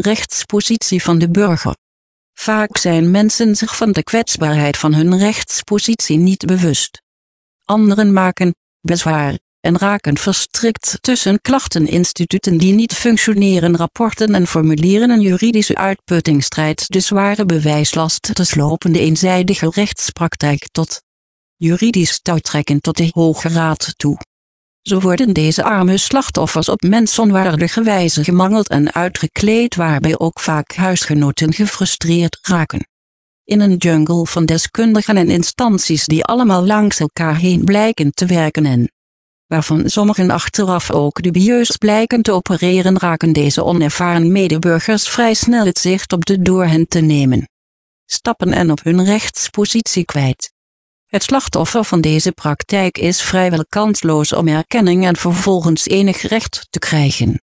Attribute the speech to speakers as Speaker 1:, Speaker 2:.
Speaker 1: rechtspositie van de burger. Vaak zijn mensen zich van de kwetsbaarheid van hun rechtspositie niet bewust. Anderen maken bezwaar en raken verstrikt tussen klachteninstituten die niet functioneren, rapporten en formulieren een juridische uitputtingstrijd, de zware bewijslast, de slopende eenzijdige rechtspraktijk tot juridisch touwtrekken tot de Hoge Raad toe. Zo worden deze arme slachtoffers op mensonwaardige wijze gemangeld en uitgekleed waarbij ook vaak huisgenoten gefrustreerd raken. In een jungle van deskundigen en instanties die allemaal langs elkaar heen blijken te werken en waarvan sommigen achteraf ook dubieus blijken te opereren raken deze onervaren medeburgers vrij snel het zicht op de door hen te nemen stappen en op hun rechtspositie kwijt. Het slachtoffer van deze praktijk is vrijwel kansloos om erkenning en vervolgens enig recht te krijgen.